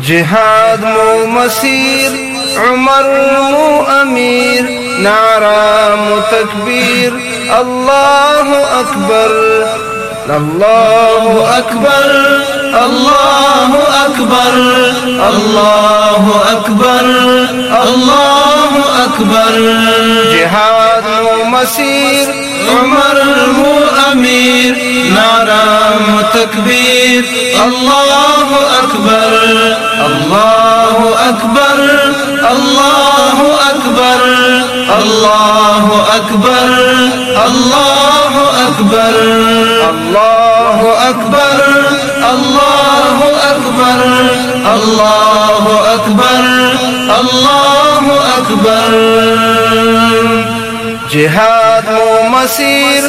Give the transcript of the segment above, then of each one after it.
جهاد مو مسير عمر مو أمير نعرا مو الله أكبر الله أكبر الله أكبر الله أكبر الله أكبر. جهاد مو مسير عمر مو أمير نعرى مو تكبير الله أكبر الله أكبر الله أكبر الله أكبر الله أكبر الله أكبر الله أكبر الله أكبر الله أكبر. جهاد مو مسير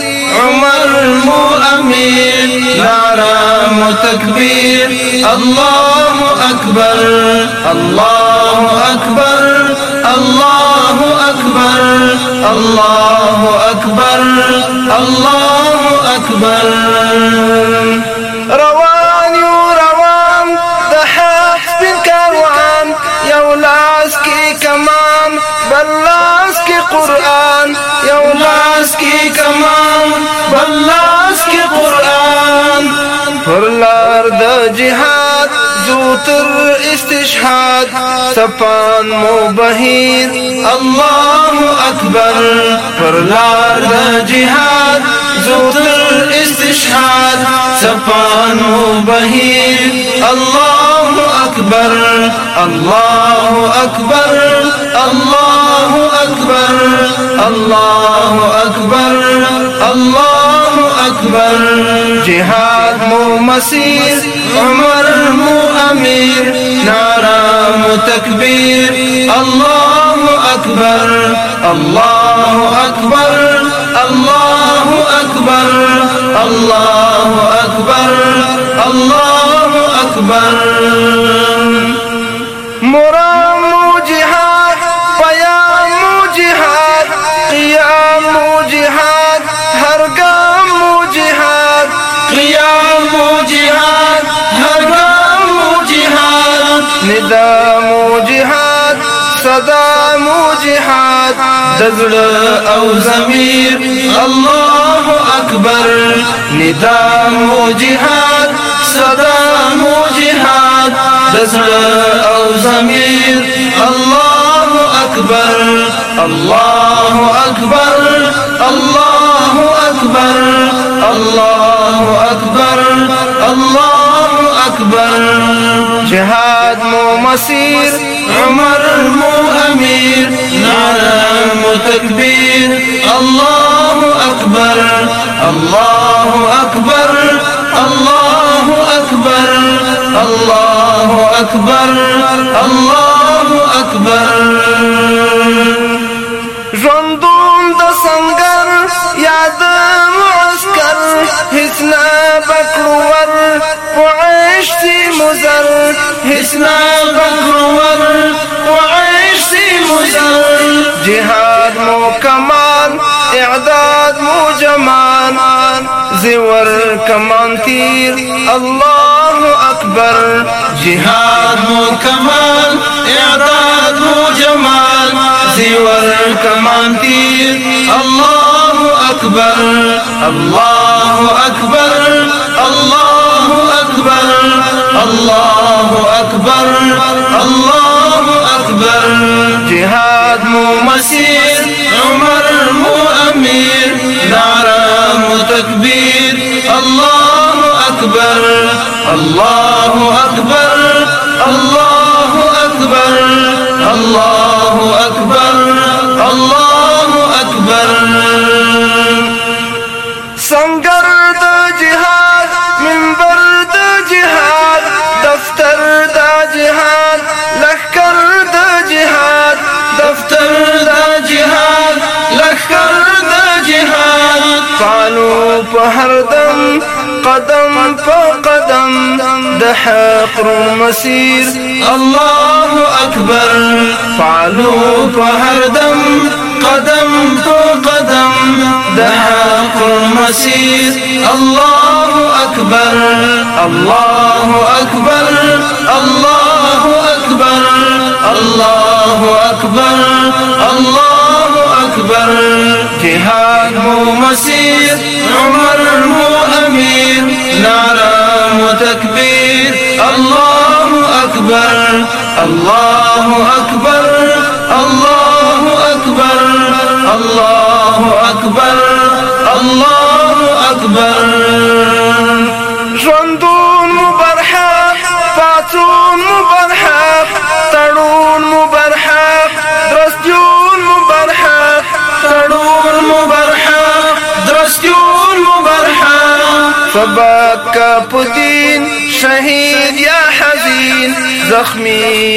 عمر مو أمير نعرى مو تكبير الله أكبر الله أكبر الله أكبر الله أكبر الله أكبر. فرلار دا جهاد زوتر استشهاد سپان مو بهیر الله اکبر فرلار دا جهاد زوتر استشهاد سپان مو بهیر الله اکبر الله اکبر الله اکبر الله اکبر الله اکبر جهاد مو مسیر، عمر مو امیر نارا مو تکبیر الله اکبر الله اکبر الله اکبر الله اکبر الله اکبر۔ مرام ندا مو جهاد صدا مو جهاد دزړ أو زمير الله اكبر ندا مو جهاد صدا مو جهاد دزړ أو زمير الله اكبر الله اكبر الله اكبر الله اكبر الله اكبر جهاد مو مسیر عمر مو امیر نعرہ مو تکبیر اللہ اکبر اللہ اکبر اللہ اکبر اللہ اکبر اللہ اکبر رندو حسنا بکرور وعشت مزر حسنا بکرور وعشت مزر جہاد مو کمان، اعداد مو جمان. زور کمان تیر، اللہ اکبر. جہاد مو کمان، اعداد مو جمان. زور کمان تیر، اللہ أكبر. الله أكبر. الله أكبر. الله أكبر. الله أكبر. جهاد مو مسير عمر مو أمير. نعرة مو تكبير. الله أكبر. الله أكبر. په هر دم قدم په قدم د حق مسير الله أكبر. فعلوا په هر دم قدم په قدم د حق الله أكبر. الله أكبر الله الله أكبر الله أكبر. جهاد مو مسير عمر مو أمير. نعرة مو تكبير. الله أكبر الله أكبر الله أكبر الله أكبر الله أكبر. ژوندون مو سبق پدین شهید یا حزین زخمی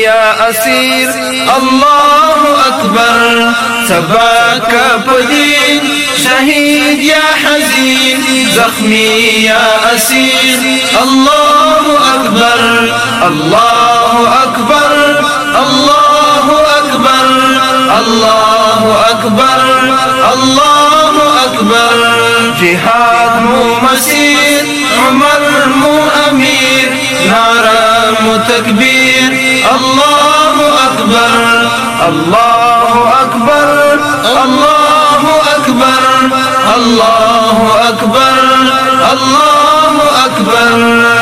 یا اسیر الله اکبر سبق پدین شهید یا حزین زخمی یا اسیر الله اکبر الله اکبر الله اکبر الله اکبر الله اکبر جهاد مو مسیر عمر مو امیر نعرہ مو تکبیر الله اکبر الله اکبر الله اکبر الله اکبر الله اکبر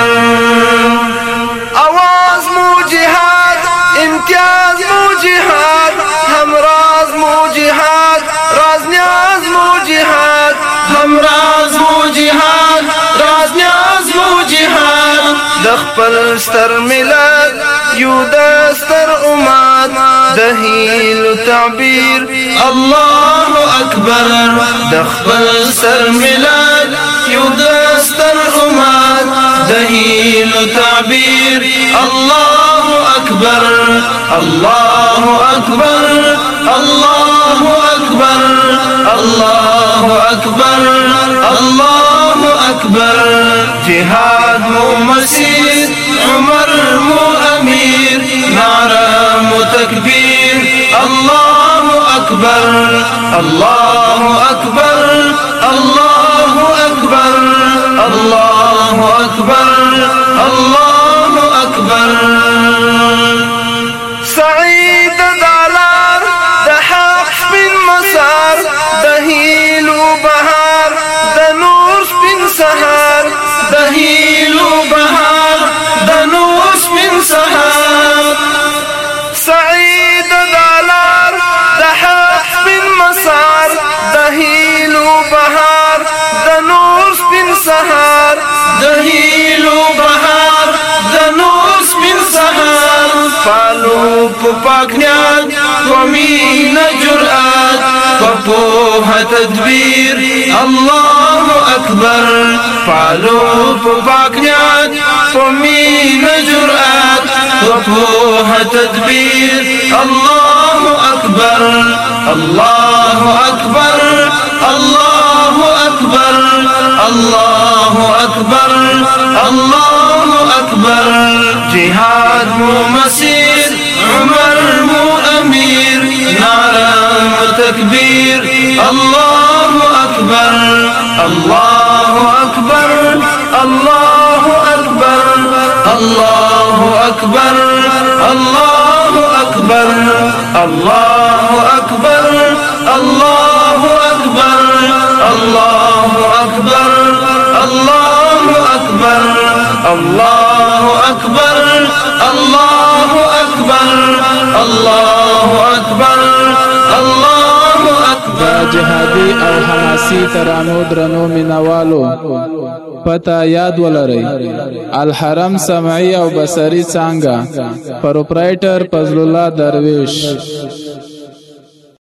خپل ستر ملت یو د ستر امت د هیلو تعبیر الله اکبر د خپل ستر ملت یو د ستر امت د هیلو تعبیر الله اکبر الله اکبر الله اکبر الله اکبر الله أكبر جهاد مو مسير عمر مو أمير نعرة مو تكبير الله أكبر الله أكبر الله أكبر الله أكبر الله أكبر. سعيد دالار دحق مسار دهيل وبهار سهار فالو په پاکنیان ومین جرأت فپوه تدبیر الله اکبر فالو په پاکنیان ومین جرأت وپوه تدبیر الله اکبر الله اکبر الله اکبر الله اکبر الله اکبر جهاد مو تکبیر الله اکبر الله اکبر الله اکبر الله اکبر الله اکبر الله اکبر الله اکبر الله اکبر الله اکبر الله اکبر الله او حماسي ترانو درنو مینوالو پتا یاد ولرئ الحرم سمعي او بصري څنګه پروپرایټر فضل الله درویش